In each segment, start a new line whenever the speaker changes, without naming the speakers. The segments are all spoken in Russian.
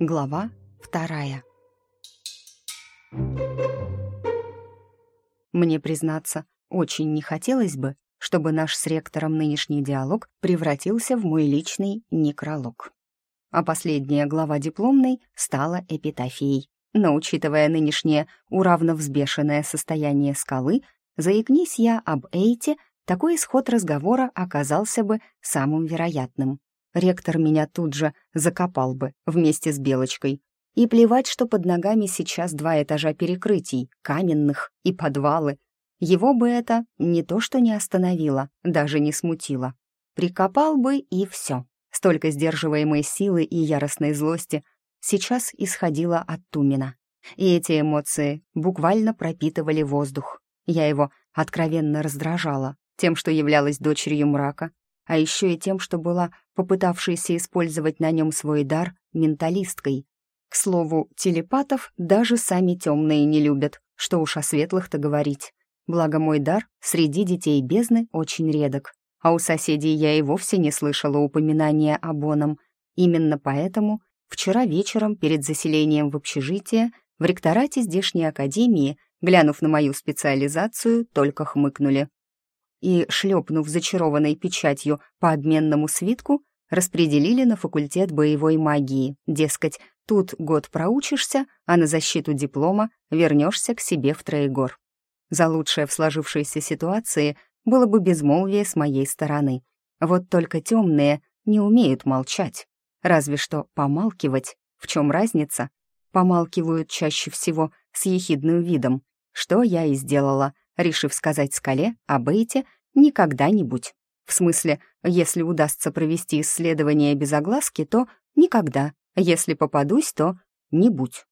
Глава вторая. Мне, признаться, очень не хотелось бы, чтобы наш с ректором нынешний диалог превратился в мой личный некролог. А последняя глава дипломной стала эпитафией. Но, учитывая нынешнее уравновзбешенное состояние скалы, заикнись я об Эйте, такой исход разговора оказался бы самым вероятным. Ректор меня тут же закопал бы вместе с Белочкой. И плевать, что под ногами сейчас два этажа перекрытий, каменных и подвалы. Его бы это не то что не остановило, даже не смутило. Прикопал бы и все. Столько сдерживаемой силы и яростной злости сейчас исходило от Тумина. И эти эмоции буквально пропитывали воздух. Я его откровенно раздражала тем, что являлась дочерью мрака, а еще и тем, что была попытавшейся использовать на нем свой дар менталисткой. К слову, телепатов даже сами темные не любят, что уж о светлых-то говорить. Благо мой дар среди детей бездны очень редок, а у соседей я и вовсе не слышала упоминания о Боном. Именно поэтому вчера вечером перед заселением в общежитие в ректорате здешней академии, глянув на мою специализацию, только хмыкнули и, шлепнув зачарованной печатью по обменному свитку, распределили на факультет боевой магии. Дескать, тут год проучишься, а на защиту диплома вернешься к себе в Троегор. За лучшее в сложившейся ситуации было бы безмолвие с моей стороны. Вот только темные не умеют молчать. Разве что помалкивать. В чем разница? Помалкивают чаще всего с ехидным видом, что я и сделала — решив сказать скале о Бейте «никогда-нибудь». В смысле, если удастся провести исследование без огласки, то никогда, если попадусь, то не будь.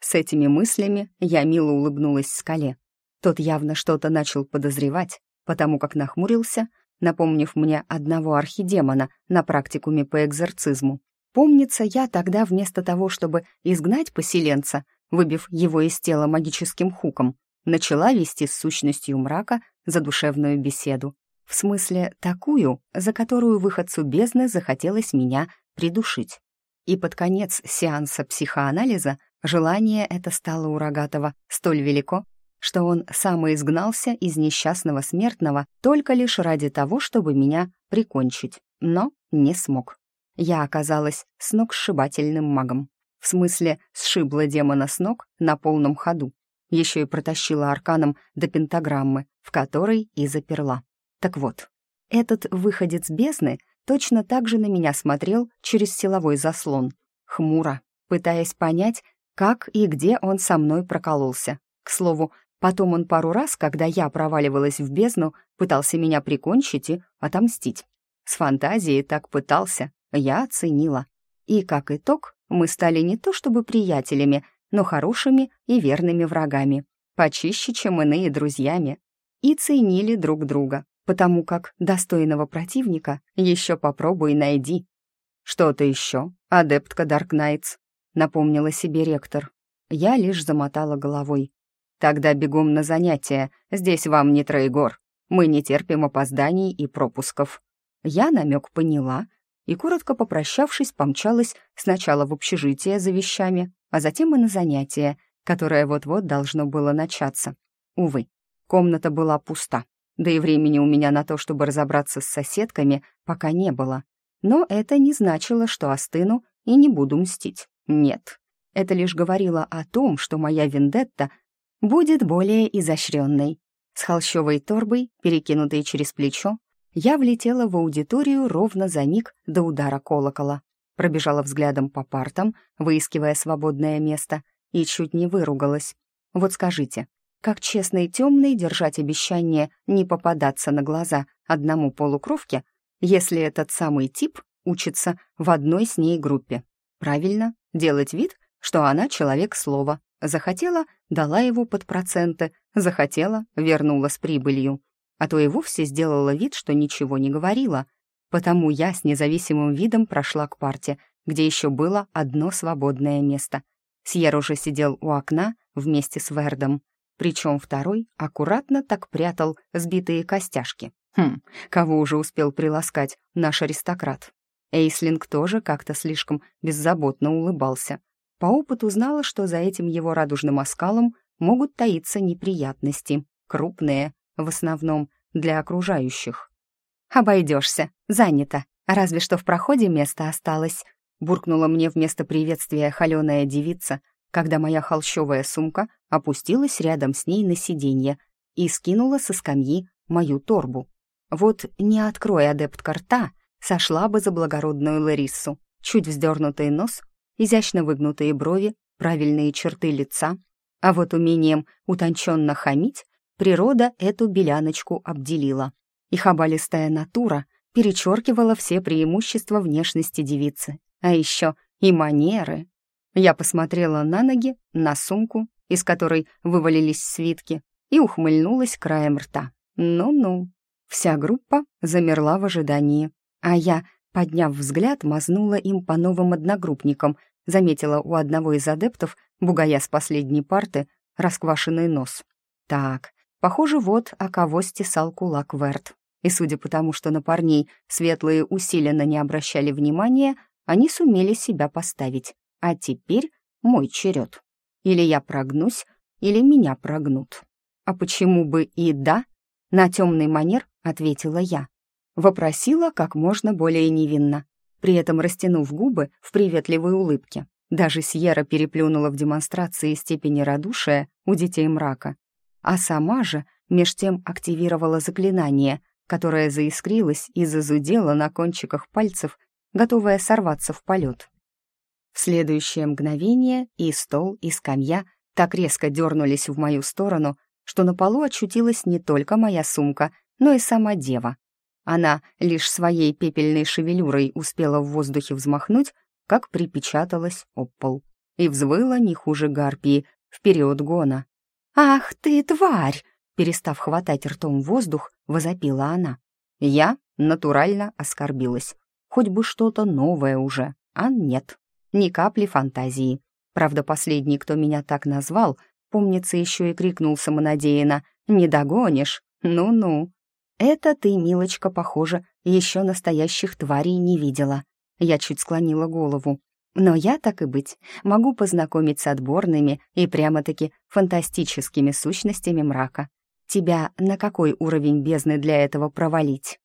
С этими мыслями я мило улыбнулась скале. Тот явно что-то начал подозревать, потому как нахмурился, напомнив мне одного архидемона на практикуме по экзорцизму. Помнится, я тогда вместо того, чтобы изгнать поселенца, выбив его из тела магическим хуком, начала вести с сущностью мрака задушевную беседу. В смысле, такую, за которую выходцу бездны захотелось меня придушить. И под конец сеанса психоанализа желание это стало у Рогатова столь велико, что он самоизгнался из несчастного смертного только лишь ради того, чтобы меня прикончить, но не смог. Я оказалась сногсшибательным магом. В смысле, сшибла демона с ног на полном ходу, еще и протащила арканом до пентаграммы, в которой и заперла. Так вот, этот выходец бездны точно так же на меня смотрел через силовой заслон, хмуро, пытаясь понять, как и где он со мной прокололся. К слову, потом он пару раз, когда я проваливалась в бездну, пытался меня прикончить и отомстить. С фантазией так пытался, я оценила. И как итог, мы стали не то чтобы приятелями, но хорошими и верными врагами, почище, чем иные друзьями, и ценили друг друга, потому как достойного противника еще попробуй найди. «Что-то еще, адептка Даркнайтс», — напомнила себе ректор. Я лишь замотала головой. «Тогда бегом на занятия, здесь вам не Троегор. Мы не терпим опозданий и пропусков». Я намек поняла и, коротко попрощавшись, помчалась сначала в общежитие за вещами, а затем и на занятие, которое вот-вот должно было начаться. Увы, комната была пуста, да и времени у меня на то, чтобы разобраться с соседками, пока не было. Но это не значило, что остыну и не буду мстить. Нет, это лишь говорило о том, что моя вендетта будет более изощренной. С холщовой торбой, перекинутой через плечо, я влетела в аудиторию ровно за миг до удара колокола пробежала взглядом по партам, выискивая свободное место, и чуть не выругалась. Вот скажите, как честно и темный держать обещание не попадаться на глаза одному полукровке, если этот самый тип учится в одной с ней группе? Правильно, делать вид, что она человек слова. Захотела — дала его под проценты, захотела — вернула с прибылью. А то и вовсе сделала вид, что ничего не говорила — Потому я с независимым видом прошла к парте, где еще было одно свободное место. Сьер уже сидел у окна вместе с Вердом, причем второй аккуратно так прятал сбитые костяшки. Хм, кого уже успел приласкать наш аристократ? Эйслинг тоже как-то слишком беззаботно улыбался, по опыту знала, что за этим его радужным оскалом могут таиться неприятности, крупные, в основном для окружающих. «Обойдешься, занято, разве что в проходе место осталось», буркнула мне вместо приветствия холеная девица, когда моя холщовая сумка опустилась рядом с ней на сиденье и скинула со скамьи мою торбу. Вот не открой адепт карта, сошла бы за благородную Лариссу. Чуть вздернутый нос, изящно выгнутые брови, правильные черты лица. А вот умением утонченно хамить природа эту беляночку обделила. И хабалистая натура перечеркивала все преимущества внешности девицы. А еще и манеры. Я посмотрела на ноги, на сумку, из которой вывалились свитки, и ухмыльнулась краем рта. Ну-ну. Вся группа замерла в ожидании, а я, подняв взгляд, мазнула им по новым одногруппникам, заметила у одного из адептов, бугая с последней парты, расквашенный нос. Так, похоже, вот о кого стесал кулак Верт. И судя по тому, что на парней светлые усиленно не обращали внимания, они сумели себя поставить. А теперь мой черед. Или я прогнусь, или меня прогнут. А почему бы и да? На темный манер ответила я. Вопросила как можно более невинно, при этом растянув губы в приветливой улыбке. Даже Сьерра переплюнула в демонстрации степени радушия у детей мрака. А сама же меж тем активировала заклинание, которое заискрилось и зазудело на кончиках пальцев, готовое сорваться в полет. В следующее мгновение и стол, и скамья так резко дернулись в мою сторону, что на полу очутилась не только моя сумка, но и сама дева. Она лишь своей пепельной шевелюрой успела в воздухе взмахнуть, как припечаталась об пол, и взвыла не хуже гарпии в период гона. «Ах ты, тварь!» Перестав хватать ртом воздух, возопила она. Я натурально оскорбилась. Хоть бы что-то новое уже, а нет ни капли фантазии. Правда, последний, кто меня так назвал, помнится, еще и крикнул самонадеянно «Не догонишь! Ну-ну!» «Это ты, милочка, похоже, еще настоящих тварей не видела». Я чуть склонила голову. «Но я, так и быть, могу познакомить с отборными и прямо-таки фантастическими сущностями мрака. Тебя на какой уровень бездны для этого провалить?»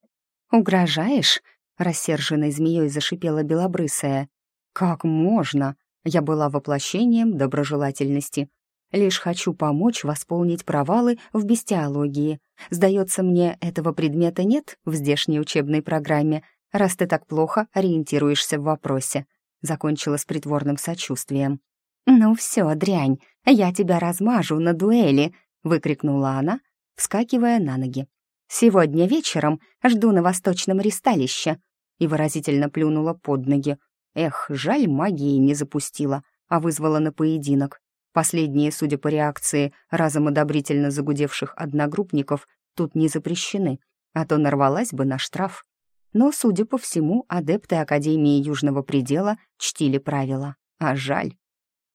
«Угрожаешь?» — рассерженной змеей зашипела белобрысая. «Как можно?» Я была воплощением доброжелательности. Лишь хочу помочь восполнить провалы в бестиологии. Сдается мне, этого предмета нет в здешней учебной программе, раз ты так плохо ориентируешься в вопросе. Закончила с притворным сочувствием. «Ну все, дрянь, я тебя размажу на дуэли!» — выкрикнула она, вскакивая на ноги. «Сегодня вечером жду на восточном ристалище!» и выразительно плюнула под ноги, Эх, жаль, магии не запустила, а вызвала на поединок. Последние, судя по реакции разом одобрительно загудевших одногруппников, тут не запрещены, а то нарвалась бы на штраф. Но, судя по всему, адепты Академии Южного Предела чтили правила. А жаль.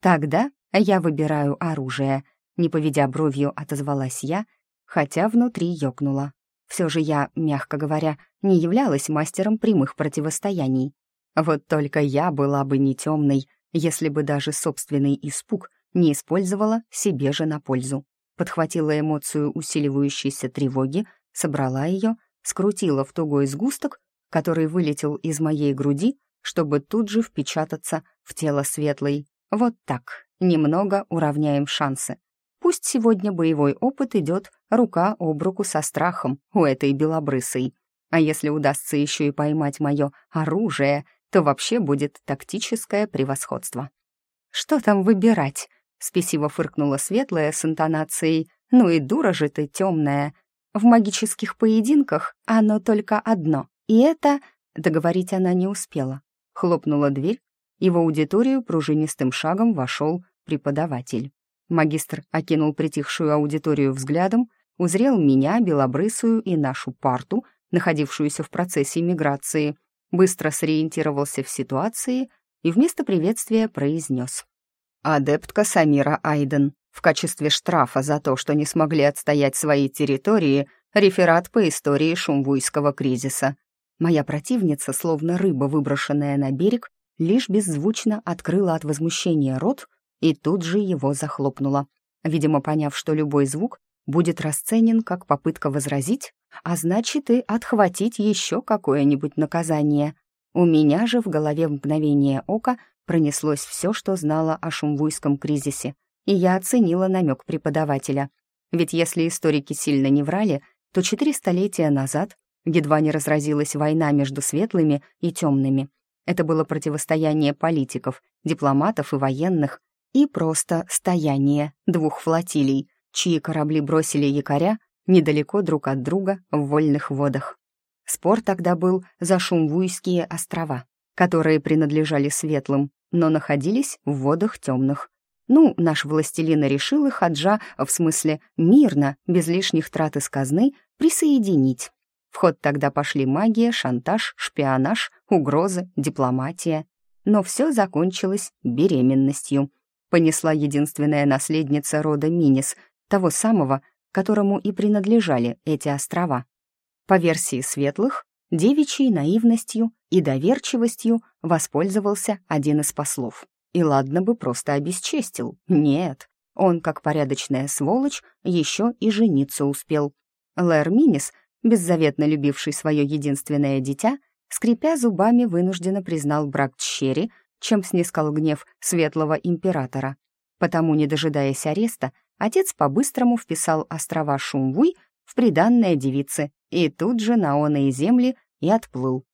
Тогда я выбираю оружие. Не поведя бровью, отозвалась я, хотя внутри ёкнула. Все же я, мягко говоря, не являлась мастером прямых противостояний. Вот только я была бы не темной, если бы даже собственный испуг не использовала себе же на пользу. Подхватила эмоцию усиливающейся тревоги, собрала ее, скрутила в тугой сгусток, который вылетел из моей груди, чтобы тут же впечататься в тело светлой. Вот так, немного уравняем шансы. Пусть сегодня боевой опыт идет рука об руку со страхом у этой белобрысой. А если удастся еще и поймать мое оружие — то вообще будет тактическое превосходство. «Что там выбирать?» — спесиво фыркнула светлая с интонацией. «Ну и дура же ты темная. В магических поединках оно только одно, и это...» Договорить она не успела. Хлопнула дверь, и в аудиторию пружинистым шагом вошел преподаватель. Магистр окинул притихшую аудиторию взглядом, узрел меня, белобрысую и нашу парту, находившуюся в процессе миграции — быстро сориентировался в ситуации и вместо приветствия произнес. «Адептка Самира Айден. В качестве штрафа за то, что не смогли отстоять свои территории, реферат по истории шумвуйского кризиса». Моя противница, словно рыба, выброшенная на берег, лишь беззвучно открыла от возмущения рот и тут же его захлопнула. Видимо, поняв, что любой звук будет расценен как попытка возразить, а значит и отхватить еще какое-нибудь наказание. У меня же в голове в мгновение ока пронеслось все, что знала о шумвуйском кризисе, и я оценила намек преподавателя. Ведь если историки сильно не врали, то четыре столетия назад едва не разразилась война между светлыми и темными. Это было противостояние политиков, дипломатов и военных, и просто стояние двух флотилий, чьи корабли бросили якоря недалеко друг от друга в вольных водах. Спор тогда был за Шумвуйские острова, которые принадлежали светлым, но находились в водах темных. Ну, наш властелин решил их Хаджа, в смысле мирно, без лишних трат из казны, присоединить. Ход тогда пошли магия, шантаж, шпионаж, угрозы, дипломатия. Но все закончилось беременностью. Понесла единственная наследница рода Минис, того самого, которому и принадлежали эти острова. По версии светлых, девичьей наивностью и доверчивостью воспользовался один из послов. И ладно бы просто обесчестил. Нет, он, как порядочная сволочь, еще и жениться успел. Лэр Минис, беззаветно любивший свое единственное дитя, скрипя зубами, вынужденно признал брак Тщери, чем снискал гнев светлого императора. Потому, не дожидаясь ареста, отец по-быстрому вписал острова Шумвуй в приданное девице и тут же на оные земли и отплыл.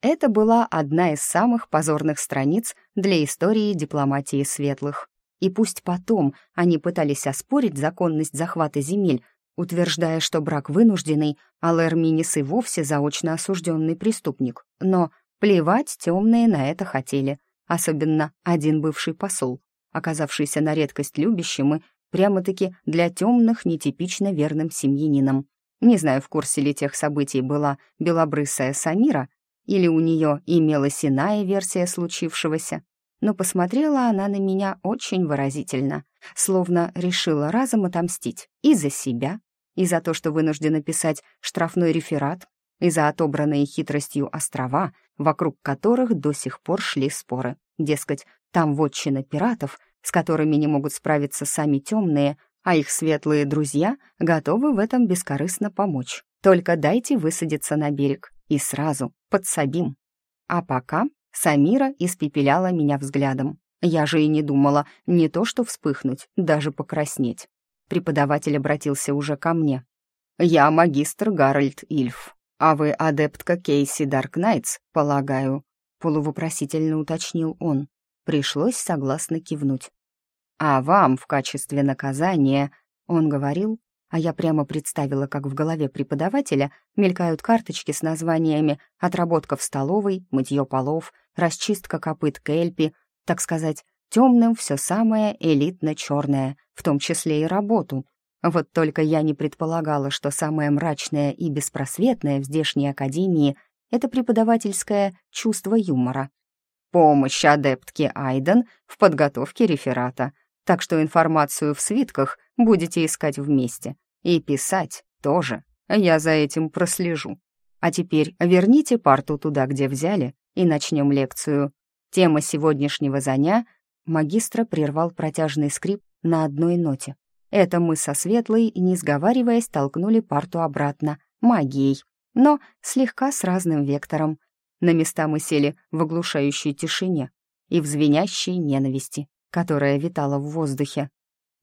Это была одна из самых позорных страниц для истории дипломатии светлых. И пусть потом они пытались оспорить законность захвата земель, утверждая, что брак вынужденный, а Лэр Минис и вовсе заочно осужденный преступник. Но плевать темные на это хотели, особенно один бывший посол, оказавшийся на редкость любящим и прямо-таки для темных нетипично верным семьянином. Не знаю, в курсе ли тех событий была белобрысая Самира, или у нее имелась иная версия случившегося, но посмотрела она на меня очень выразительно, словно решила разом отомстить и за себя, и за то, что вынуждена писать штрафной реферат, и за отобранные хитростью острова, вокруг которых до сих пор шли споры. Дескать, там вотчина пиратов, с которыми не могут справиться сами темные, а их светлые друзья готовы в этом бескорыстно помочь. Только дайте высадиться на берег, и сразу подсобим. А пока Самира испепеляла меня взглядом. Я же и не думала не то что вспыхнуть, даже покраснеть. Преподаватель обратился уже ко мне. «Я магистр Гарольд Ильф, а вы адептка Кейси Даркнайтс, полагаю?» Полувопросительно уточнил он. Пришлось согласно кивнуть. «А вам в качестве наказания...» Он говорил, а я прямо представила, как в голове преподавателя мелькают карточки с названиями «Отработка в столовой», «Мытье полов», «Расчистка копыт кельпи», так сказать, темным все самое элитно-черное, в том числе и работу. Вот только я не предполагала, что самое мрачное и беспросветное в здешней академии — это преподавательское чувство юмора. Помощь адептке Айден в подготовке реферата, так что информацию в свитках будете искать вместе. И писать тоже. Я за этим прослежу. А теперь верните парту туда, где взяли, и начнем лекцию. Тема сегодняшнего заня магистра прервал протяжный скрип на одной ноте. Это мы со Светлой, не сговариваясь, толкнули парту обратно, магией, но слегка с разным вектором. На места мы сели в оглушающей тишине и в звенящей ненависти, которая витала в воздухе.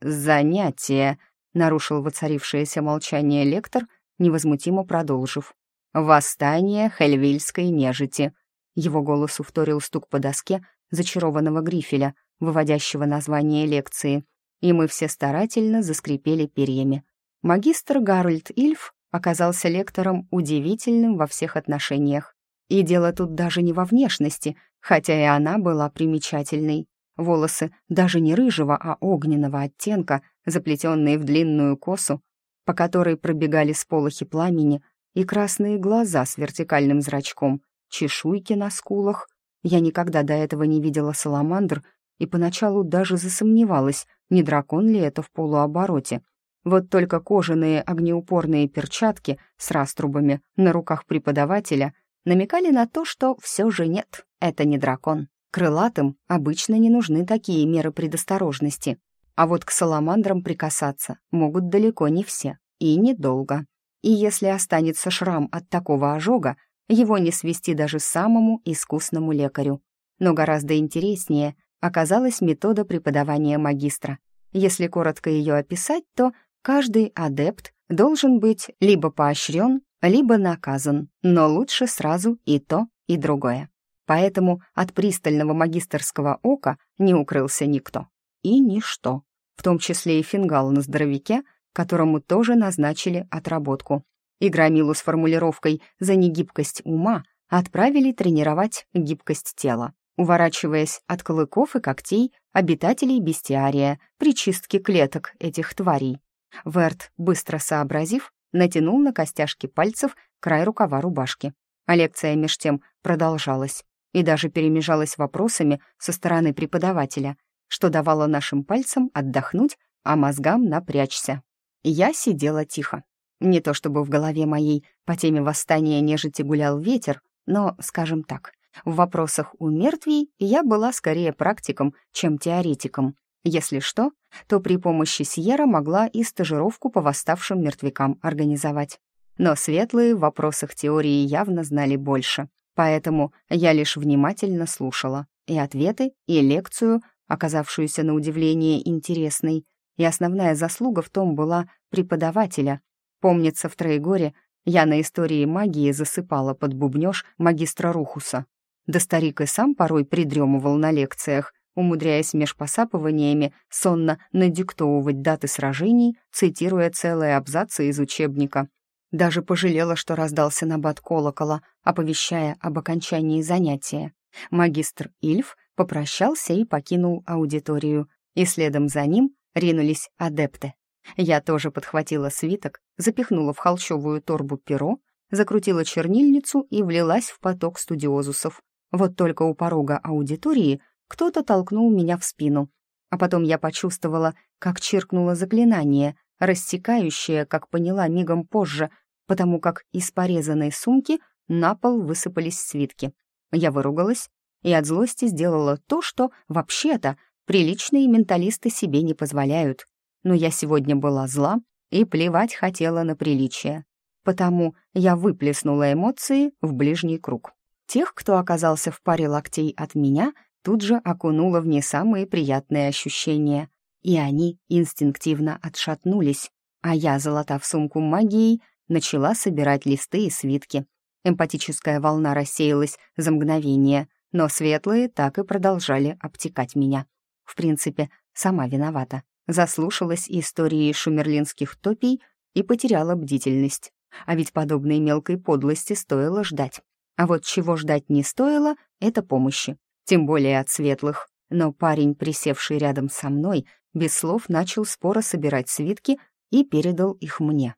«Занятие», — нарушил воцарившееся молчание лектор, невозмутимо продолжив. «Восстание хельвильской нежити», его голос вторил стук по доске зачарованного грифеля, выводящего название лекции, и мы все старательно заскрипели перьями. Магистр Гарольд Ильф оказался лектором удивительным во всех отношениях. И дело тут даже не во внешности, хотя и она была примечательной. Волосы даже не рыжего, а огненного оттенка, заплетенные в длинную косу, по которой пробегали сполохи пламени, и красные глаза с вертикальным зрачком, чешуйки на скулах. Я никогда до этого не видела саламандр и поначалу даже засомневалась, не дракон ли это в полуобороте. Вот только кожаные огнеупорные перчатки с раструбами на руках преподавателя намекали на то, что все же нет, это не дракон. Крылатым обычно не нужны такие меры предосторожности, а вот к саламандрам прикасаться могут далеко не все, и недолго. И если останется шрам от такого ожога, его не свести даже самому искусному лекарю. Но гораздо интереснее оказалась метода преподавания магистра. Если коротко ее описать, то каждый адепт должен быть либо поощрен, либо наказан, но лучше сразу и то, и другое. Поэтому от пристального магистерского ока не укрылся никто. И ничто, в том числе и фингал на здоровяке, которому тоже назначили отработку. И громилу с формулировкой «за негибкость ума» отправили тренировать гибкость тела, уворачиваясь от клыков и когтей обитателей бестиария при чистке клеток этих тварей. Верт, быстро сообразив, натянул на костяшки пальцев край рукава рубашки. А лекция меж тем продолжалась и даже перемежалась вопросами со стороны преподавателя, что давало нашим пальцам отдохнуть, а мозгам напрячься. Я сидела тихо. Не то чтобы в голове моей по теме восстания нежити гулял ветер, но, скажем так, в вопросах у мертвей я была скорее практиком, чем теоретиком. Если что, то при помощи Сьерра могла и стажировку по восставшим мертвякам организовать. Но светлые в вопросах теории явно знали больше, поэтому я лишь внимательно слушала и ответы, и лекцию, оказавшуюся на удивление интересной, и основная заслуга в том была преподавателя. Помнится, в Троегоре я на истории магии засыпала под бубнёж магистра Рухуса. Да старик и сам порой придремывал на лекциях, умудряясь меж посапываниями сонно надиктовывать даты сражений, цитируя целые абзацы из учебника. Даже пожалела, что раздался набат колокола, оповещая об окончании занятия. Магистр Ильф попрощался и покинул аудиторию, и следом за ним ринулись адепты. Я тоже подхватила свиток, запихнула в холщовую торбу перо, закрутила чернильницу и влилась в поток студиозусов. Вот только у порога аудитории кто-то толкнул меня в спину, а потом я почувствовала, как чиркнуло заклинание, рассекающее, как поняла мигом позже, потому как из порезанной сумки на пол высыпались свитки. Я выругалась и от злости сделала то, что, вообще-то, приличные менталисты себе не позволяют. Но я сегодня была зла и плевать хотела на приличие. Потому я выплеснула эмоции в ближний круг. Тех, кто оказался в паре локтей от меня, тут же окунуло в не самые приятные ощущения, и они инстинктивно отшатнулись, а я, залатав сумку магией, начала собирать листы и свитки. Эмпатическая волна рассеялась за мгновение, но светлые так и продолжали обтекать меня. В принципе, сама виновата. Заслушалась истории шумерлинских топий и потеряла бдительность. А ведь подобной мелкой подлости стоило ждать. А вот чего ждать не стоило, это помощи тем более от светлых. Но парень, присевший рядом со мной, без слов начал споро собирать свитки и передал их мне.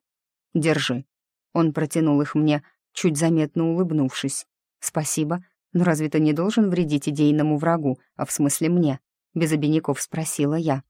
«Держи». Он протянул их мне, чуть заметно улыбнувшись. «Спасибо, но разве ты не должен вредить идейному врагу, а в смысле мне?» Без обиняков спросила я.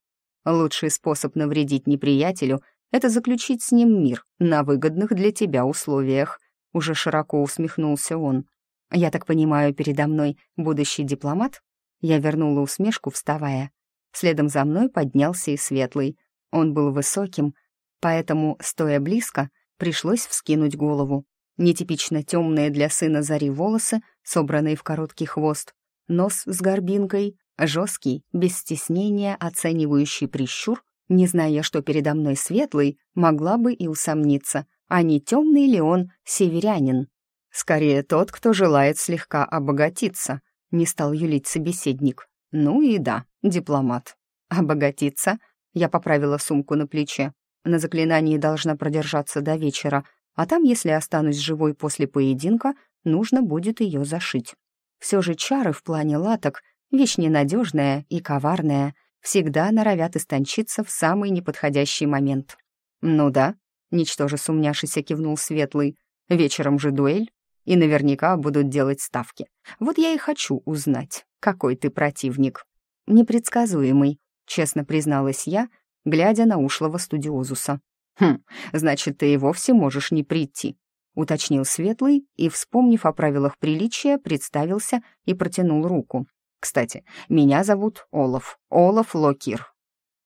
«Лучший способ навредить неприятелю — это заключить с ним мир на выгодных для тебя условиях», — уже широко усмехнулся он. «Я так понимаю, передо мной будущий дипломат?» Я вернула усмешку, вставая. Следом за мной поднялся и Светлый. Он был высоким, поэтому, стоя близко, пришлось вскинуть голову. Нетипично темные для сына зари волосы, собранные в короткий хвост, нос с горбинкой, жесткий, без стеснения оценивающий прищур, не зная, что передо мной светлый, могла бы и усомниться, а не темный ли он северянин. Скорее тот, кто желает слегка обогатиться, не стал юлить собеседник. Ну и да, дипломат. Обогатиться? Я поправила сумку на плече. На заклинании должна продержаться до вечера, а там, если останусь живой после поединка, нужно будет ее зашить. Все же чары в плане латок — вещь ненадежная и коварная, всегда норовят истончиться в самый неподходящий момент. «Ну да», — ничтоже сумняшися кивнул Светлый, «вечером же дуэль, и наверняка будут делать ставки. Вот я и хочу узнать, какой ты противник. Непредсказуемый, честно призналась я, глядя на ушлого студиозуса. «Хм, значит, ты и вовсе можешь не прийти», — уточнил Светлый и, вспомнив о правилах приличия, представился и протянул руку. Кстати, меня зовут Олаф, Олаф Локир».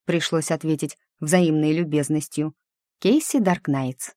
Пришлось ответить взаимной любезностью. Кейси Даркнайтс.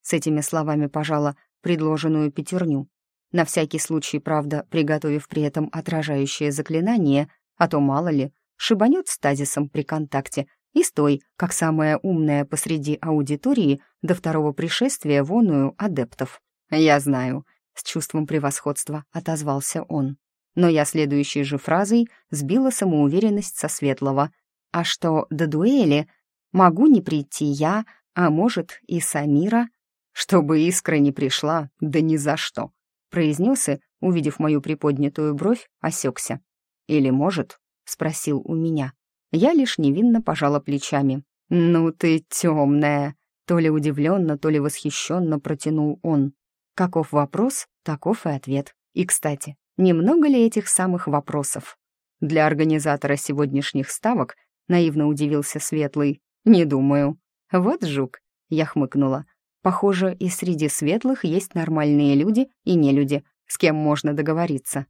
С этими словами пожала предложенную пятерню. На всякий случай, правда, приготовив при этом отражающее заклинание, а то мало ли, шибанет стазисом при контакте и стой, как самая умная посреди аудитории до второго пришествия воную адептов. «Я знаю», — с чувством превосходства отозвался он. Но я следующей же фразой сбила самоуверенность со светлого. «А что, до дуэли? Могу не прийти я, а может, и Самира?» «Чтобы искра не пришла, да ни за что», — произнес и, увидев мою приподнятую бровь, осекся. «Или может?» — спросил у меня. Я лишь невинно пожала плечами. «Ну ты темная!» То ли удивленно, то ли восхищенно протянул он. Каков вопрос, таков и ответ. И, кстати, немного ли этих самых вопросов? Для организатора сегодняшних ставок наивно удивился Светлый. «Не думаю». «Вот жук», — я хмыкнула. «Похоже, и среди светлых есть нормальные люди и нелюди, с кем можно договориться».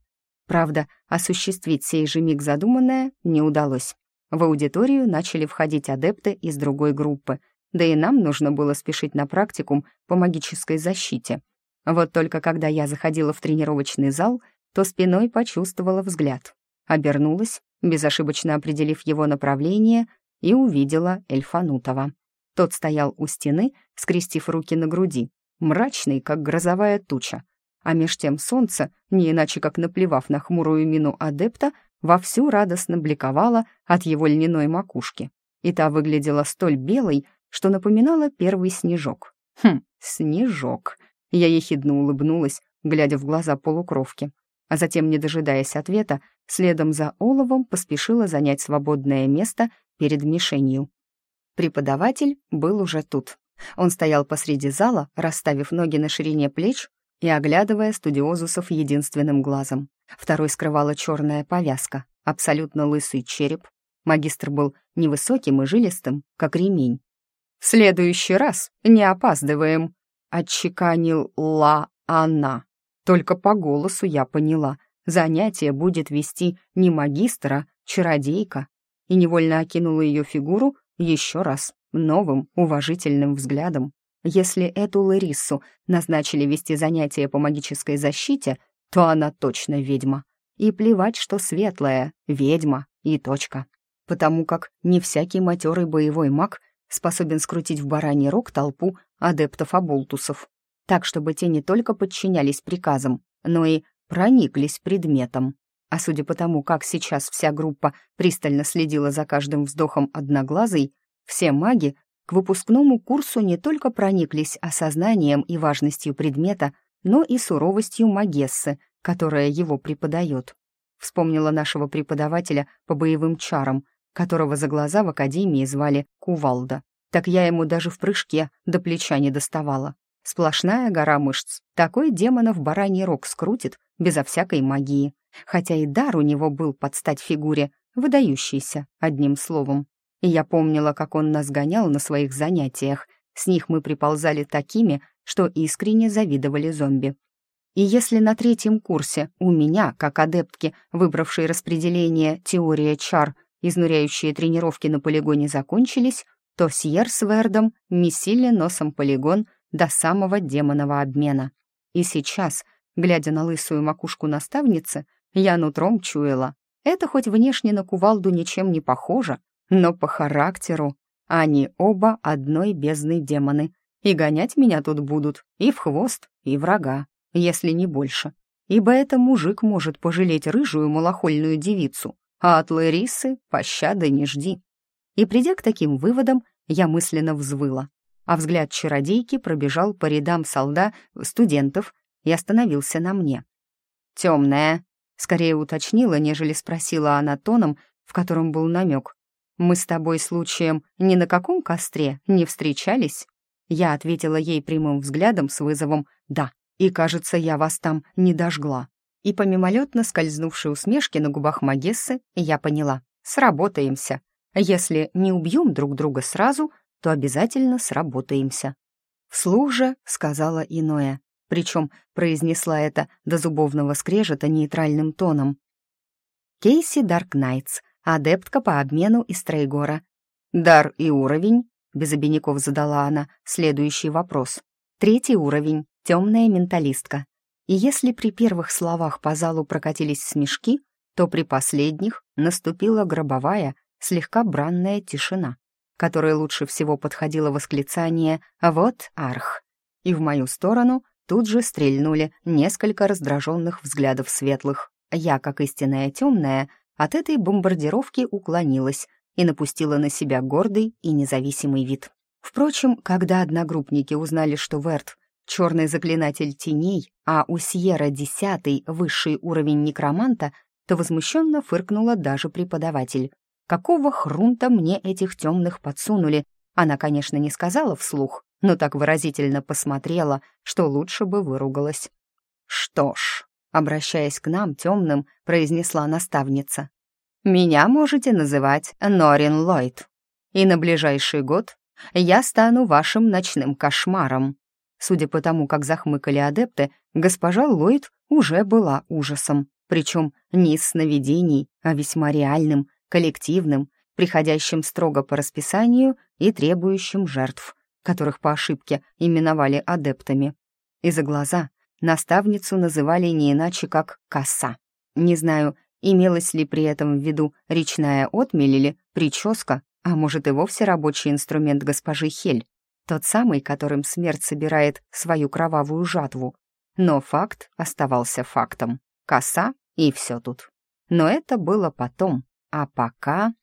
Правда, осуществить сей же миг задуманное не удалось. В аудиторию начали входить адепты из другой группы, да и нам нужно было спешить на практикум по магической защите. Вот только когда я заходила в тренировочный зал, то спиной почувствовала взгляд. Обернулась, безошибочно определив его направление, и увидела Эльфанутова. Тот стоял у стены, скрестив руки на груди, мрачный, как грозовая туча. А меж тем солнце, не иначе как наплевав на хмурую мину адепта, вовсю радостно бликовала от его льняной макушки. И та выглядела столь белой, что напоминала первый снежок. Хм, снежок. Я ехидно улыбнулась, глядя в глаза полукровки. А затем, не дожидаясь ответа, следом за Оловом поспешила занять свободное место перед мишенью. Преподаватель был уже тут. Он стоял посреди зала, расставив ноги на ширине плеч и оглядывая студиозусов единственным глазом. Второй скрывала черная повязка, абсолютно лысый череп. Магистр был невысоким и жилистым, как ремень. «В следующий раз не опаздываем», — отчеканил Ла она. Только по голосу я поняла, занятие будет вести не магистра, чародейка, и невольно окинула ее фигуру еще раз, новым, уважительным взглядом. Если эту Лариссу назначили вести занятия по магической защите — то она точно ведьма. И плевать, что светлая, ведьма и точка. Потому как не всякий матерый боевой маг способен скрутить в бараний рог толпу адептов-абултусов, так, чтобы те не только подчинялись приказам, но и прониклись предметом. А судя по тому, как сейчас вся группа пристально следила за каждым вздохом одноглазой, все маги к выпускному курсу не только прониклись осознанием и важностью предмета, но и суровостью Магессы, которая его преподает. Вспомнила нашего преподавателя по боевым чарам, которого за глаза в академии звали Кувалда. Так я ему даже в прыжке до плеча не доставала. Сплошная гора мышц. Такой демонов бараний рог скрутит, безо всякой магии. Хотя и дар у него был под стать фигуре, выдающийся, одним словом. И я помнила, как он нас гонял на своих занятиях. С них мы приползали такими, что искренне завидовали зомби. И если на третьем курсе у меня, как адептки, выбравшей распределение теория чар, изнуряющие тренировки на полигоне закончились, то с Ерсвердом месили носом полигон до самого демонового обмена. И сейчас, глядя на лысую макушку наставницы, я нутром чуяла. Это хоть внешне на кувалду ничем не похоже, но по характеру они оба одной бездны демоны, и гонять меня тут будут и в хвост, и врага, если не больше. Ибо это мужик может пожалеть рыжую малохольную девицу, а от Ларисы пощады не жди. И придя к таким выводам, я мысленно взвыла, а взгляд чародейки пробежал по рядам солда студентов и остановился на мне. «Темная», — скорее уточнила, нежели спросила она тоном, в котором был намек. «Мы с тобой случаем ни на каком костре не встречались?» Я ответила ей прямым взглядом с вызовом «да». И, кажется, я вас там не дожгла. И по мимолетно скользнувшей усмешке на губах Магессы я поняла — сработаемся. Если не убьем друг друга сразу, то обязательно сработаемся. Вслух же сказала иное, причем произнесла это до зубовного скрежета нейтральным тоном. Кейси Даркнайтс, адептка по обмену из Трейгора. «Дар и уровень?» — без обиняков задала она следующий вопрос. «Третий уровень, темная менталистка». И если при первых словах по залу прокатились смешки, то при последних наступила гробовая, слегка бранная тишина, которой лучше всего подходило восклицание «Вот арх!» И в мою сторону тут же стрельнули несколько раздраженных взглядов светлых. Я, как истинная темная, от этой бомбардировки уклонилась и напустила на себя гордый и независимый вид. Впрочем, когда одногруппники узнали, что Верт — черный заклинатель теней, а у Сьерра — десятый высший уровень некроманта, то возмущенно фыркнула даже преподаватель. «Какого хрунта мне этих темных подсунули?» Она, конечно, не сказала вслух, но так выразительно посмотрела, что лучше бы выругалась. «Что ж», — обращаясь к нам, темным, произнесла наставница, «меня можете называть Норин Ллойд, и на ближайший год я стану вашим ночным кошмаром». Судя по тому, как захмыкали адепты, госпожа Ллойд уже была ужасом, причем не из сновидений, а весьма реальным, коллективным, приходящим строго по расписанию и требующим жертв, которых по ошибке именовали адептами. И за глаза наставницу называли не иначе, как «коса». Не знаю, имелась ли при этом в виду речная отмель или прическа, а может и вовсе рабочий инструмент госпожи Хель, тот самый, которым смерть собирает свою кровавую жатву. Но факт оставался фактом. Коса и все тут. Но это было потом, а пока...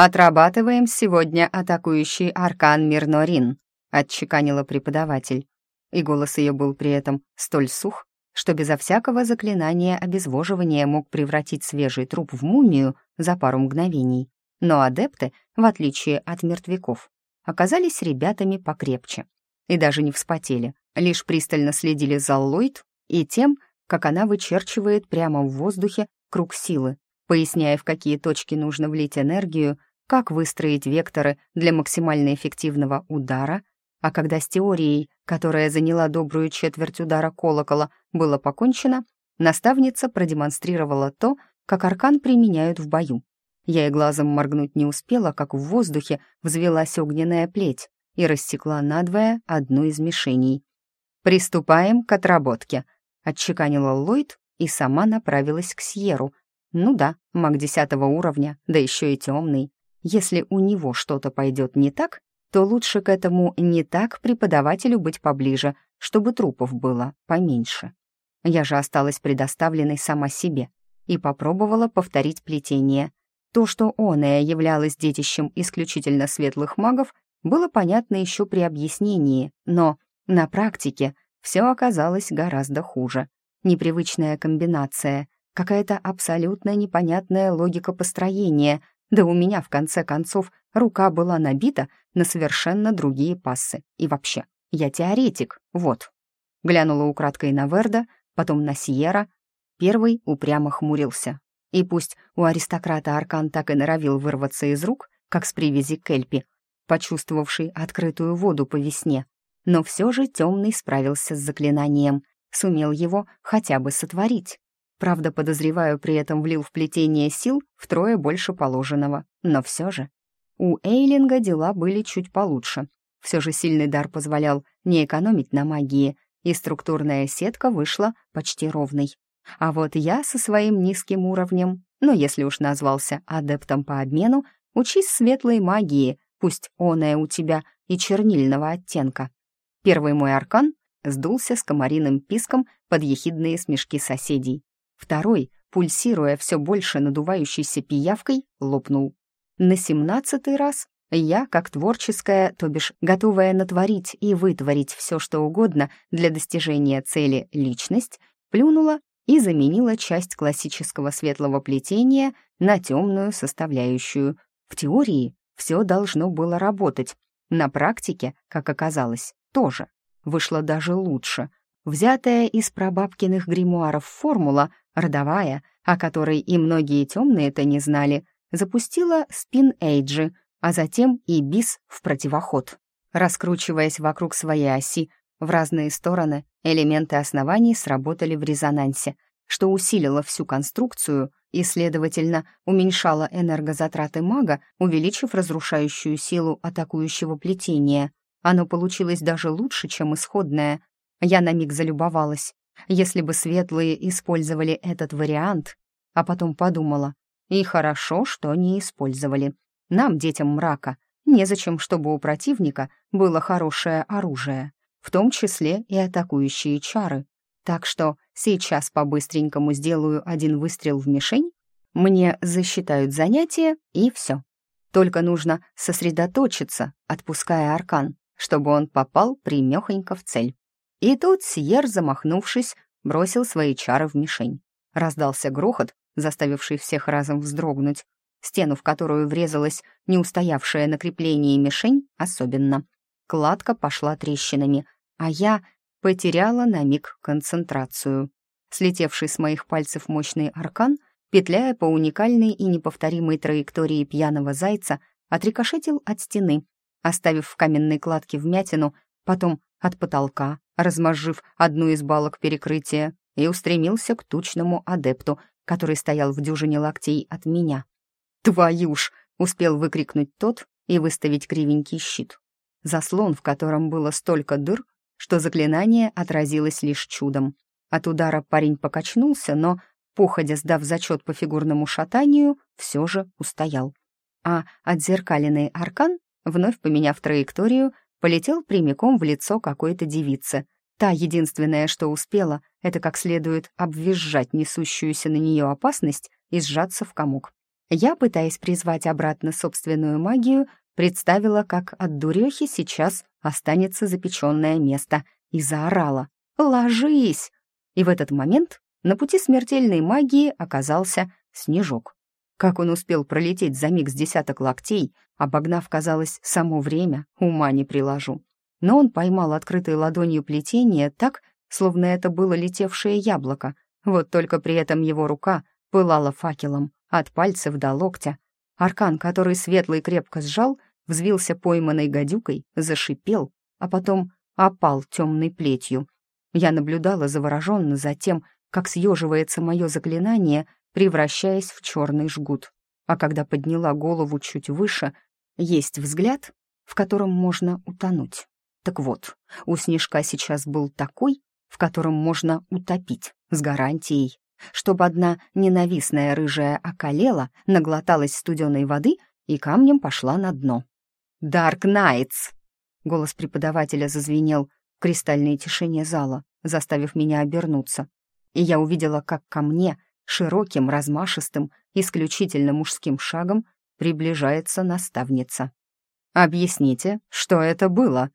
«Отрабатываем сегодня атакующий аркан Мирнорин», — отчеканила преподаватель. И голос ее был при этом столь сух, что безо всякого заклинания обезвоживания мог превратить свежий труп в мумию за пару мгновений. Но адепты, в отличие от мертвяков, оказались ребятами покрепче и даже не вспотели, лишь пристально следили за Ллойд и тем, как она вычерчивает прямо в воздухе круг силы, поясняя, в какие точки нужно влить энергию, как выстроить векторы для максимально эффективного удара, а когда с теорией, которая заняла добрую четверть удара колокола, было покончено, наставница продемонстрировала то, как аркан применяют в бою. Я и глазом моргнуть не успела, как в воздухе взвелась огненная плеть и рассекла надвое одну из мишеней. «Приступаем к отработке», — отчеканила Ллойд и сама направилась к Сьеру, ну да, маг десятого уровня, да еще и темный. Если у него что-то пойдет не так, то лучше к этому не так преподавателю быть поближе, чтобы трупов было поменьше. Я же осталась предоставленной сама себе и попробовала повторить плетение. То, что оное являлось детищем исключительно светлых магов, было понятно еще при объяснении, но на практике все оказалось гораздо хуже. Непривычная комбинация, Какая-то абсолютно непонятная логика построения, да у меня, в конце концов, рука была набита на совершенно другие пассы. И вообще, я теоретик, вот. Глянула украдкой на Верда, потом на Сьерра. Первый упрямо хмурился. И пусть у аристократа Аркан так и норовил вырваться из рук, как с привязи Кельпи, почувствовавший открытую воду по весне, но все же темный справился с заклинанием, сумел его хотя бы сотворить. Правда, подозреваю, при этом влил в плетение сил втрое больше положенного. Но все же. У Эйлинга дела были чуть получше. Все же сильный дар позволял не экономить на магии, и структурная сетка вышла почти ровной. А вот я со своим низким уровнем, ну, если уж назвался адептом по обмену, учись светлой магии, пусть оная у тебя и чернильного оттенка. Первый мой аркан сдулся с комариным писком под ехидные смешки соседей. Второй, пульсируя все больше надувающейся пиявкой, лопнул. На семнадцатый раз я, как творческая, то бишь готовая натворить и вытворить все, что угодно для достижения цели личность, плюнула и заменила часть классического светлого плетения на темную составляющую. В теории все должно было работать. На практике, как оказалось, тоже. Вышло даже лучше. Взятая из прабабкиных гримуаров формула родовая, о которой и многие темные-то не знали, запустила спин-эйджи, а затем и бис в противоход. Раскручиваясь вокруг своей оси в разные стороны, элементы оснований сработали в резонансе, что усилило всю конструкцию и, следовательно, уменьшала энергозатраты мага, увеличив разрушающую силу атакующего плетения. Оно получилось даже лучше, чем исходное. Я на миг залюбовалась. Если бы светлые использовали этот вариант, а потом подумала, и хорошо, что не использовали. Нам, детям мрака, незачем, чтобы у противника было хорошее оружие, в том числе и атакующие чары. Так что сейчас по-быстренькому сделаю один выстрел в мишень, мне засчитают занятие, и все. Только нужно сосредоточиться, отпуская аркан, чтобы он попал примехонько в цель. И тут Сьер, замахнувшись, бросил свои чары в мишень. Раздался грохот, заставивший всех разом вздрогнуть. Стену, в которую врезалась неустоявшая на креплении мишень, особенно. Кладка пошла трещинами, а я потеряла на миг концентрацию. Слетевший с моих пальцев мощный аркан, петляя по уникальной и неповторимой траектории пьяного зайца, отрикошетил от стены, оставив в каменной кладке вмятину, потом от потолка, размозжив одну из балок перекрытия, и устремился к тучному адепту, который стоял в дюжине локтей от меня. «Твою ж!» — успел выкрикнуть тот и выставить кривенький щит. Заслон, в котором было столько дыр, что заклинание отразилось лишь чудом. От удара парень покачнулся, но, походя сдав зачет по фигурному шатанию, все же устоял. А отзеркаленный аркан, вновь поменяв траекторию, полетел прямиком в лицо какой-то девицы. Та единственное, что успела, это как следует обвизжать несущуюся на нее опасность и сжаться в комок. Я, пытаясь призвать обратно собственную магию, представила, как от дурехи сейчас останется запеченное место, и заорала «Ложись!». И в этот момент на пути смертельной магии оказался снежок. Как он успел пролететь за миг с десяток локтей, обогнав, казалось, само время, ума не приложу. Но он поймал открытой ладонью плетение так, словно это было летевшее яблоко, вот только при этом его рука пылала факелом от пальцев до локтя. Аркан, который светлый крепко сжал, взвился пойманной гадюкой, зашипел, а потом опал темной плетью. Я наблюдала завороженно за тем, как съеживается мое заклинание, превращаясь в черный жгут. А когда подняла голову чуть выше, есть взгляд, в котором можно утонуть. Так вот, у Снежка сейчас был такой, в котором можно утопить, с гарантией, чтобы одна ненавистная рыжая околела, наглоталась студеной воды и камнем пошла на дно. «Дарк Найтс!» Голос преподавателя зазвенел в кристальной тишине зала, заставив меня обернуться. И я увидела, как ко мне, широким, размашистым, исключительно мужским шагом, приближается наставница. «Объясните, что это было?»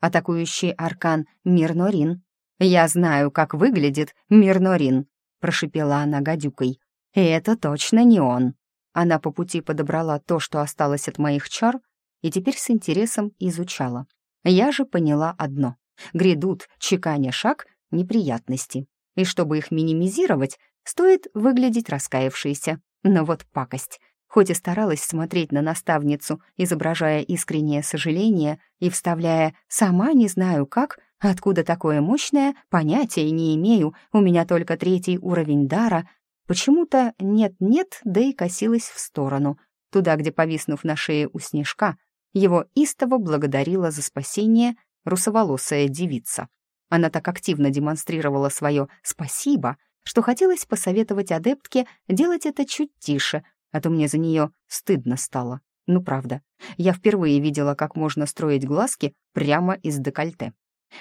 Атакующий аркан Мирнорин «Я знаю, как выглядит Мирнорин», — прошипела она гадюкой. «И это точно не он». Она по пути подобрала то, что осталось от моих чар, и теперь с интересом изучала. Я же поняла одно. Грядут, чеканя шаг, неприятности. И чтобы их минимизировать, стоит выглядеть раскаявшейся. Но вот пакость. Хоть и старалась смотреть на наставницу, изображая искреннее сожаление и вставляя «сама не знаю как», Откуда такое мощное, понятия не имею, у меня только третий уровень дара. Почему-то нет-нет, да и косилась в сторону, туда, где, повиснув на шее у снежка, его истово благодарила за спасение русоволосая девица. Она так активно демонстрировала свое «спасибо», что хотелось посоветовать адептке делать это чуть тише, а то мне за нее стыдно стало. Ну, правда, я впервые видела, как можно строить глазки прямо из декольте.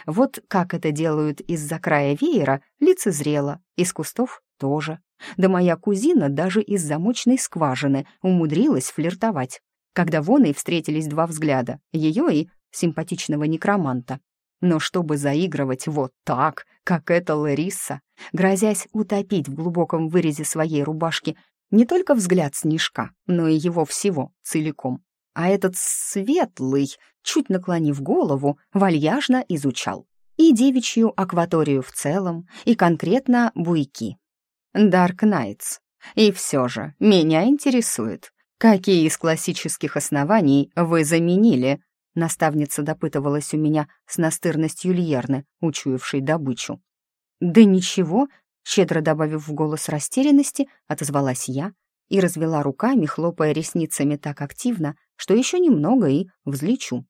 Вот как это делают из-за края веера, лицезрело, из кустов тоже. Да моя кузина даже из замочной скважины умудрилась флиртовать, когда вон и встретились два взгляда, ее и симпатичного некроманта. Но чтобы заигрывать вот так, как эта Лариса, грозясь утопить в глубоком вырезе своей рубашки не только взгляд снежка, но и его всего целиком, а этот светлый, чуть наклонив голову, вальяжно изучал и девичью акваторию в целом, и конкретно буйки. Dark Knights. И все же, меня интересует, какие из классических оснований вы заменили? Наставница допытывалась у меня с настырностью Льерны, учуявшей добычу. «Да ничего», Щедро добавив в голос растерянности, отозвалась я и развела руками, хлопая ресницами так активно, что еще немного и взлечу.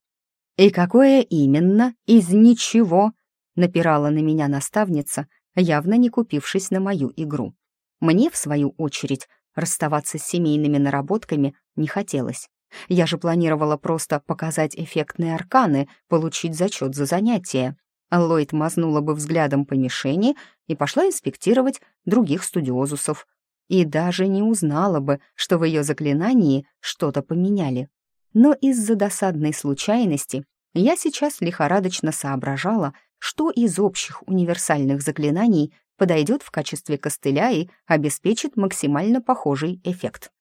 «И какое именно из ничего?» — напирала на меня наставница, явно не купившись на мою игру. Мне, в свою очередь, расставаться с семейными наработками не хотелось. Я же планировала просто показать эффектные арканы, получить зачет за занятие. Ллойд мазнула бы взглядом по мишени и пошла инспектировать других студиозусов. И даже не узнала бы, что в ее заклинании что-то поменяли. Но из-за досадной случайности я сейчас лихорадочно соображала, что из общих универсальных заклинаний подойдет в качестве костыля и обеспечит максимально похожий эффект.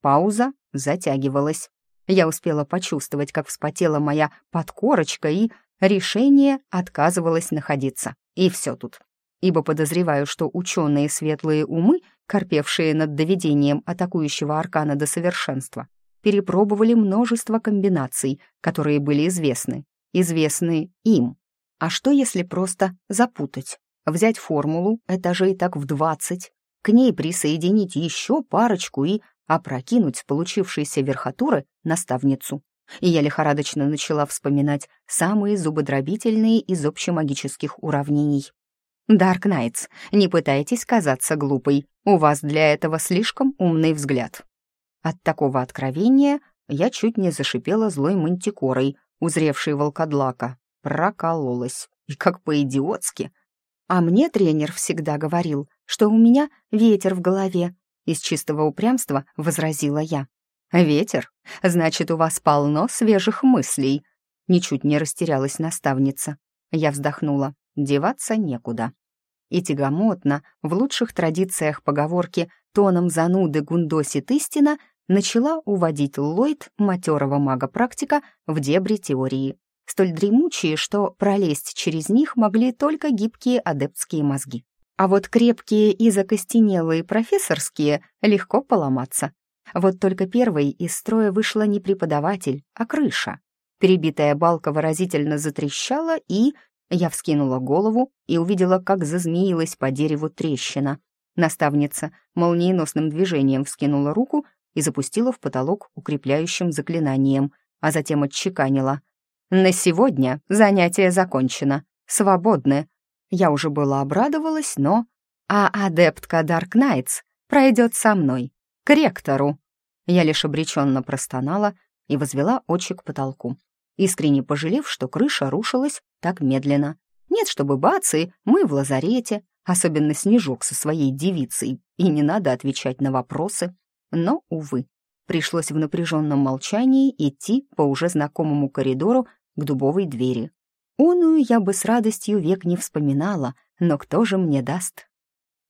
Пауза затягивалась. Я успела почувствовать, как вспотела моя подкорочка, и решение отказывалось находиться. И все тут. Ибо подозреваю, что ученые светлые умы, корпевшие над доведением атакующего аркана до совершенства, перепробовали множество комбинаций, которые были известны. Известны им. А что, если просто запутать? Взять формулу этажей так в двадцать, к ней присоединить еще парочку и опрокинуть с получившейся верхотуры наставницу. И я лихорадочно начала вспоминать самые зубодробительные из общемагических уравнений. «Дарк Найтс, не пытайтесь казаться глупой, у вас для этого слишком умный взгляд». От такого откровения я чуть не зашипела злой мантикорой, узревшей волкодлака. Прокололась. И как по-идиотски. А мне тренер всегда говорил, что у меня ветер в голове, из чистого упрямства возразила я. «Ветер? Значит, у вас полно свежих мыслей!» Ничуть не растерялась наставница. Я вздохнула. Деваться некуда. И тягомотно, в лучших традициях поговорки «тоном зануды гундосит истина», начала уводить Ллойд, матерого мага-практика, в дебри теории, столь дремучие, что пролезть через них могли только гибкие адептские мозги. А вот крепкие и закостенелые профессорские легко поломаться. Вот только первой из строя вышла не преподаватель, а крыша. Перебитая балка выразительно затрещала, и... Я вскинула голову и увидела, как зазмеилась по дереву трещина. Наставница молниеносным движением вскинула руку и запустила в потолок укрепляющим заклинанием, а затем отчеканила. «На сегодня занятие закончено. Свободны. Я уже была обрадовалась, но... А адептка Дарк Найтс пройдет со мной, к ректору. Я лишь обреченно простонала и возвела очи к потолку, искренне пожалев, что крыша рушилась так медленно. Нет, чтобы бацы, мы в лазарете, особенно Снежок со своей девицей, и не надо отвечать на вопросы. Но, увы, пришлось в напряженном молчании идти по уже знакомому коридору к дубовой двери. Оную я бы с радостью век не вспоминала, но кто же мне даст?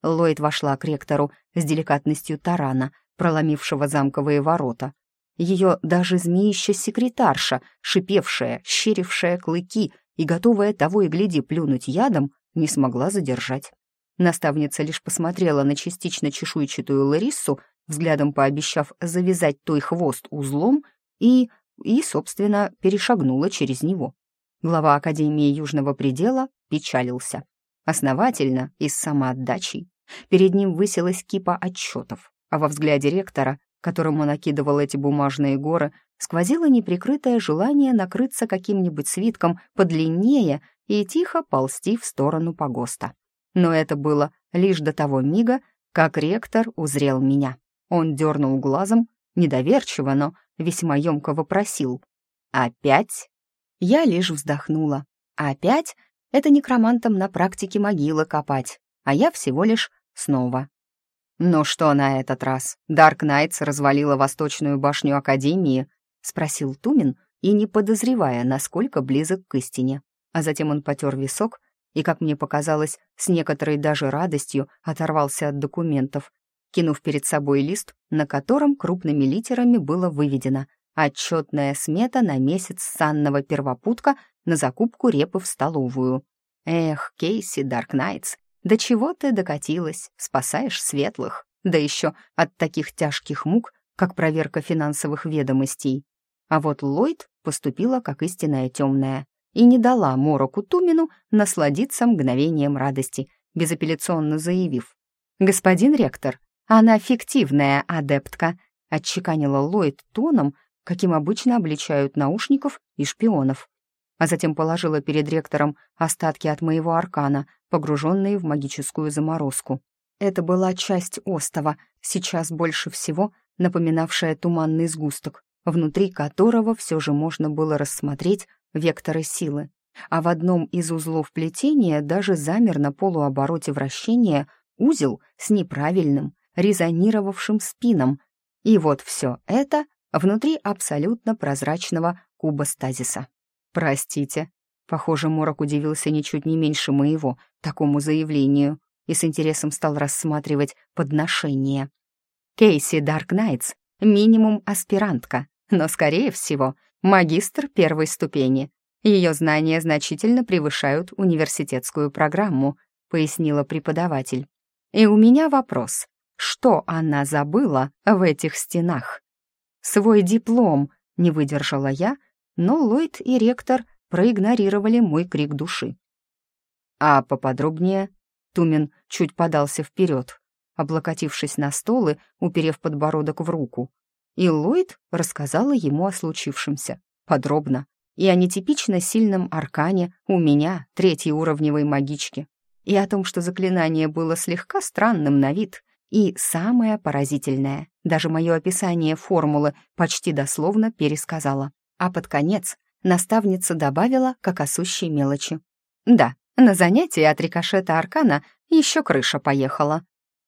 Ллойд вошла к ректору с деликатностью тарана, проломившего замковые ворота. Ее даже змеища-секретарша, шипевшая, щерившая клыки и готовая того и гляди плюнуть ядом, не смогла задержать. Наставница лишь посмотрела на частично чешуйчатую Лариссу, взглядом пообещав завязать той хвост узлом и, и, собственно, перешагнула через него. Глава Академии Южного Предела печалился. Основательно и с самоотдачей. Перед ним высилась кипа отчетов, а во взгляде ректора, которому накидывал эти бумажные горы, сквозило неприкрытое желание накрыться каким-нибудь свитком подлиннее и тихо ползти в сторону погоста. Но это было лишь до того мига, как ректор узрел меня. Он дернул глазом, недоверчиво, но весьма емко вопросил. «Опять?» Я лишь вздохнула. А опять это некромантам на практике могилы копать, а я всего лишь снова. «Ну что на этот раз? Дарк Найтс развалила восточную башню Академии?» — спросил Тумин, и не подозревая, насколько близок к истине. А затем он потер висок и, как мне показалось, с некоторой даже радостью оторвался от документов, кинув перед собой лист, на котором крупными литерами было выведено Отчетная смета на месяц санного первопутка на закупку репы в столовую. Эх, Кейси Даркнайтс, до чего ты докатилась, спасаешь светлых, да еще от таких тяжких мук, как проверка финансовых ведомостей. А вот Ллойд поступила как истинная темная и не дала Мороку Тумину насладиться мгновением радости, безапелляционно заявив. «Господин ректор, она фиктивная адептка», — отчеканила Ллойд тоном, каким обычно обличают наушников и шпионов. А затем положила перед ректором остатки от моего аркана, погруженные в магическую заморозку. Это была часть остова, сейчас больше всего напоминавшая туманный сгусток, внутри которого все же можно было рассмотреть векторы силы. А в одном из узлов плетения даже замер на полуобороте вращения узел с неправильным, резонировавшим спином. И вот все это внутри абсолютно прозрачного куба стазиса. «Простите». Похоже, Морок удивился ничуть не меньше моего такому заявлению и с интересом стал рассматривать подношение. Кейси Даркнайтс — минимум аспирантка, но, скорее всего, магистр первой ступени. Ее знания значительно превышают университетскую программу, пояснила преподаватель. И у меня вопрос. Что она забыла в этих стенах? Свой диплом, не выдержала я, но Ллойд и ректор проигнорировали мой крик души. А поподробнее Тумин чуть подался вперед, облокотившись на стол и уперев подбородок в руку. И Ллойд рассказала ему о случившемся, подробно, и о нетипично сильном аркане у меня, третьей уровневой магички, и о том, что заклинание было слегка странным на вид, и самое поразительное, даже мое описание формулы почти дословно пересказала. А под конец наставница добавила, как о сущей мелочи. «Да, на занятии от рикошета аркана еще крыша поехала».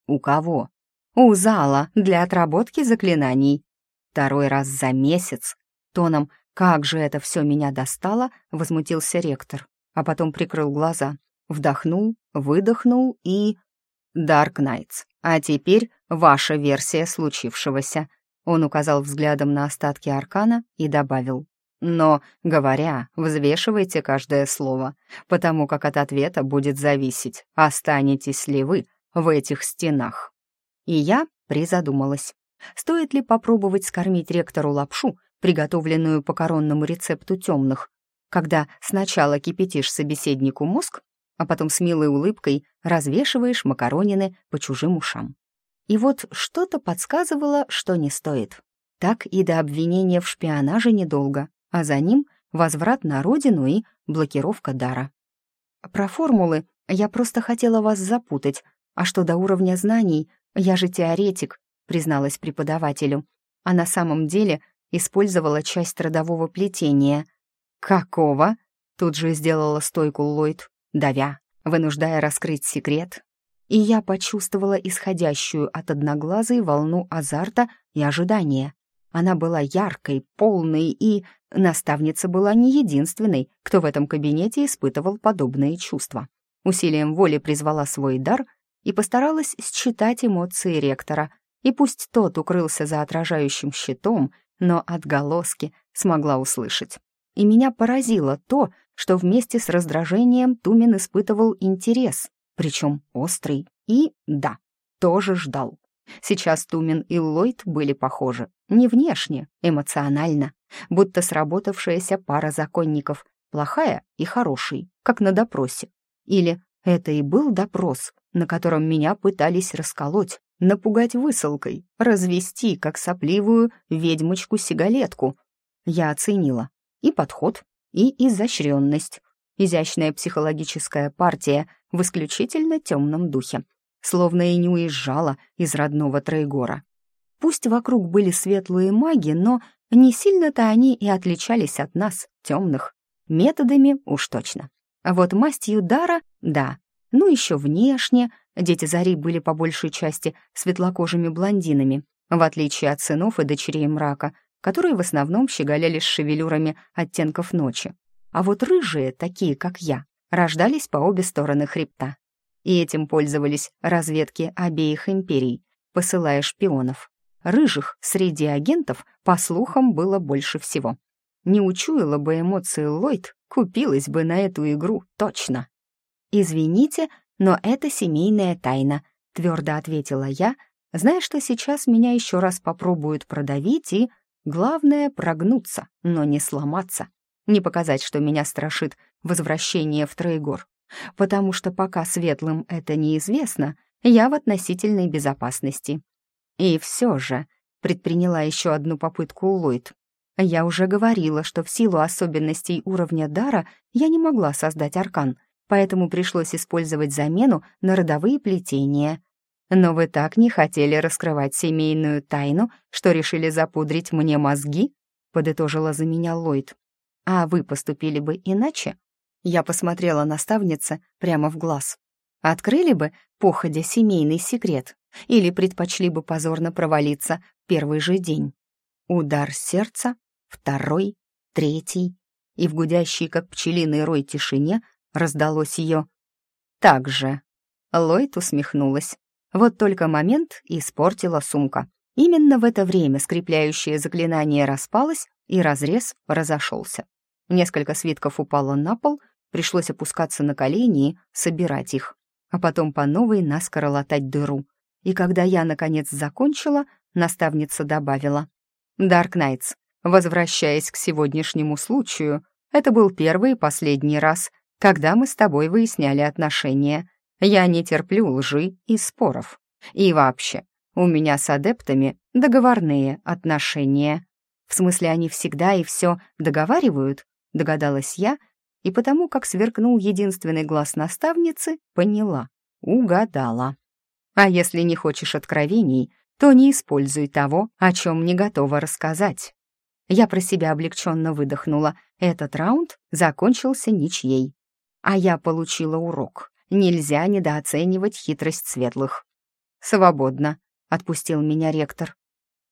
«У кого?» «У зала для отработки заклинаний». Второй раз за месяц, тоном «Как же это все меня достало!» — возмутился ректор, а потом прикрыл глаза, вдохнул, выдохнул и... «Дарк Найтс, а теперь ваша версия случившегося», он указал взглядом на остатки аркана и добавил. «Но, говоря, взвешивайте каждое слово, потому как от ответа будет зависеть, останетесь ли вы в этих стенах». И я призадумалась. Стоит ли попробовать скормить ректору лапшу, приготовленную по коронному рецепту темных, когда сначала кипятишь собеседнику мозг, а потом с милой улыбкой развешиваешь макаронины по чужим ушам. И вот что-то подсказывало, что не стоит. Так и до обвинения в шпионаже недолго, а за ним возврат на родину и блокировка дара. Про формулы я просто хотела вас запутать, а что до уровня знаний, я же теоретик, призналась преподавателю, а на самом деле использовала часть родового плетения. «Какого?» — тут же сделала стойку Ллойд, давя, вынуждая раскрыть секрет. И я почувствовала исходящую от одноглазой волну азарта и ожидания. Она была яркой, полной, и наставница была не единственной, кто в этом кабинете испытывал подобные чувства. Усилием воли призвала свой дар и постаралась считать эмоции ректора — и пусть тот укрылся за отражающим щитом, но отголоски смогла услышать. И меня поразило то, что вместе с раздражением Тумин испытывал интерес, причем острый, и, да, тоже ждал. Сейчас Тумин и Ллойд были похожи, не внешне, эмоционально, будто сработавшаяся пара законников, плохая и хороший, как на допросе. Или это и был допрос, на котором меня пытались расколоть, напугать высылкой, развести, как сопливую ведьмочку-сигалетку. Я оценила и подход, и изощренность. Изящная психологическая партия в исключительно темном духе, словно и не уезжала из родного Трейгора. Пусть вокруг были светлые маги, но не сильно-то они и отличались от нас, темных. Методами уж точно. А вот мастью дара — да. Ну, еще внешне — Дети Зари были по большей части светлокожими блондинами, в отличие от сынов и дочерей мрака, которые в основном щеголяли с шевелюрами оттенков ночи. А вот рыжие, такие как я, рождались по обе стороны хребта. И этим пользовались разведки обеих империй, посылая шпионов. Рыжих среди агентов, по слухам, было больше всего. Не учуяла бы эмоции Ллойд, купилась бы на эту игру точно. «Извините, но это семейная тайна», — твердо ответила я, зная, что сейчас меня еще раз попробуют продавить и, главное, прогнуться, но не сломаться. Не показать, что меня страшит возвращение в Трейгор. потому что пока светлым это неизвестно, я в относительной безопасности. И все же предприняла еще одну попытку Ллойд. Я уже говорила, что в силу особенностей уровня дара я не могла создать аркан, поэтому пришлось использовать замену на родовые плетения. Но вы так не хотели раскрывать семейную тайну, что решили запудрить мне мозги, подытожила за меня Ллойд. А вы поступили бы иначе? Я посмотрела наставнице прямо в глаз. Открыли бы, походя, семейный секрет, или предпочли бы позорно провалиться в первый же день. Удар сердца, второй, третий, и в гудящей, как пчелиный рой, тишине раздалось ее «Так же». Ллойд усмехнулась. Вот только момент испортила сумка. Именно в это время скрепляющее заклинание распалось, и разрез разошелся. Несколько свитков упало на пол, пришлось опускаться на колени и собирать их, а потом по новой наскоро латать дыру. И когда я, наконец, закончила, наставница добавила. «Дарк Найтс, возвращаясь к сегодняшнему случаю, это был первый и последний раз, когда мы с тобой выясняли отношения. Я не терплю лжи и споров. И вообще, у меня с адептами договорные отношения. В смысле, они всегда и все договаривают, догадалась я, и потому как сверкнул единственный глаз наставницы, поняла, угадала. А если не хочешь откровений, то не используй того, о чем не готова рассказать. Я про себя облегченно выдохнула. Этот раунд закончился ничьей. А я получила урок. Нельзя недооценивать хитрость светлых. «Свободно», — отпустил меня ректор.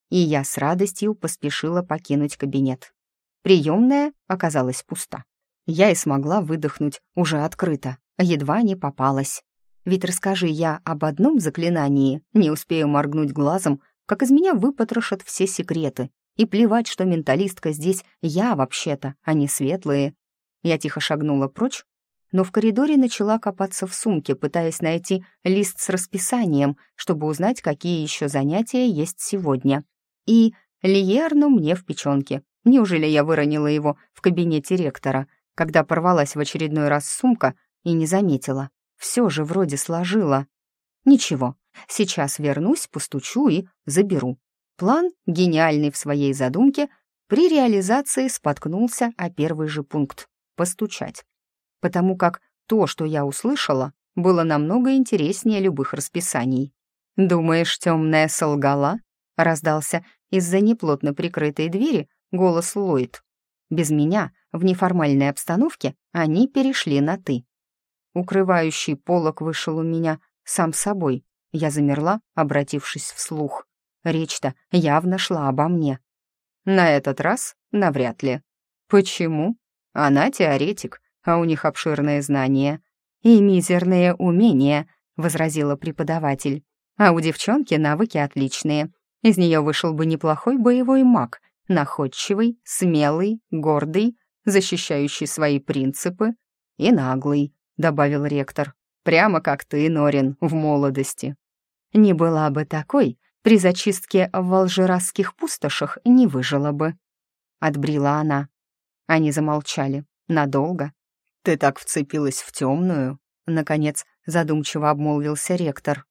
И я с радостью поспешила покинуть кабинет. Приемная оказалась пуста. Я и смогла выдохнуть уже открыто, едва не попалась. Ведь расскажи я об одном заклинании, не успею моргнуть глазом, как из меня выпотрошат все секреты. И плевать, что менталистка здесь я вообще-то, а не светлые. Я тихо шагнула прочь, но в коридоре начала копаться в сумке, пытаясь найти лист с расписанием, чтобы узнать, какие еще занятия есть сегодня. И Лиерну мне в печенке. Неужели я выронила его в кабинете ректора, когда порвалась в очередной раз сумка и не заметила? Все же вроде сложила. Ничего, сейчас вернусь, постучу и заберу. План, гениальный в своей задумке, при реализации споткнулся о первый же пункт — постучать. Потому как то, что я услышала, было намного интереснее любых расписаний. «Думаешь, темная солгала?» — раздался из-за неплотно прикрытой двери голос Ллойд. Без меня, в неформальной обстановке, они перешли на «ты». Укрывающий полог вышел у меня сам собой. Я замерла, обратившись вслух. Речь-то явно шла обо мне. На этот раз навряд ли. Почему? Она теоретик, а у них обширные знания. И мизерные умения, возразила преподаватель. А у девчонки навыки отличные. Из нее вышел бы неплохой боевой маг, находчивый, смелый, гордый, защищающий свои принципы и наглый, — добавил ректор. «Прямо как ты, Норин, в молодости». «Не была бы такой, при зачистке в волжерасских пустошах не выжила бы», — отбрила она. Они замолчали. Надолго. «Ты так вцепилась в темную», — наконец задумчиво обмолвился ректор.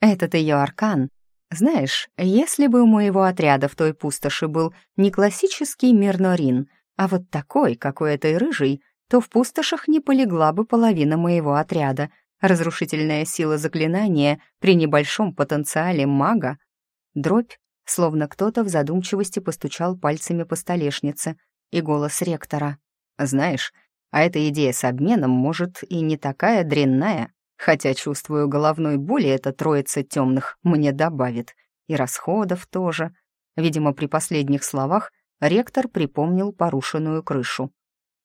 «Этот ее аркан. Знаешь, если бы у моего отряда в той пустоши был не классический Мирнорин, а вот такой, как у этой рыжей, то в пустошах не полегла бы половина моего отряда. Разрушительная сила заклинания при небольшом потенциале мага. Дробь, словно кто-то в задумчивости постучал пальцами по столешнице, и голос ректора. «Знаешь, а эта идея с обменом, может, и не такая дрянная, хотя, чувствую, головной боли эта троица темных мне добавит, и расходов тоже». Видимо, при последних словах ректор припомнил порушенную крышу.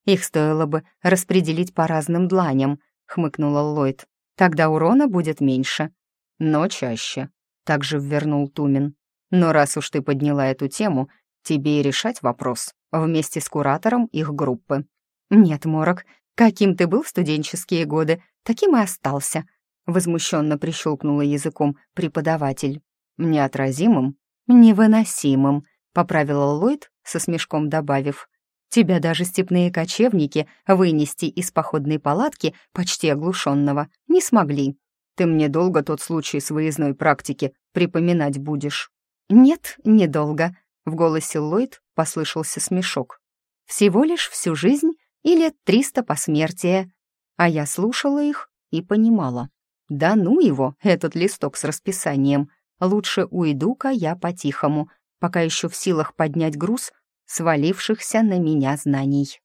Их стоило бы распределить по разным дланям, хмыкнула Ллойд. Тогда урона будет меньше. Но чаще. Также ввернул Тумин. Но раз уж ты подняла эту тему, тебе и решать вопрос вместе с куратором их группы. Нет, Морок, каким ты был в студенческие годы, таким и остался. Возмущенно прищелкнула языком преподаватель. Неотразимым, невыносимым, поправила Ллойд, со смешком добавив. Тебя даже степные кочевники вынести из походной палатки, почти оглушенного, не смогли. Ты мне долго тот случай с выездной практики припоминать будешь?» «Нет, недолго», — в голосе Ллойд послышался смешок. «Всего лишь всю жизнь или триста посмертия». А я слушала их и понимала. «Да ну его, этот листок с расписанием. Лучше уйду-ка я по-тихому, пока еще в силах поднять груз свалившихся на меня знаний».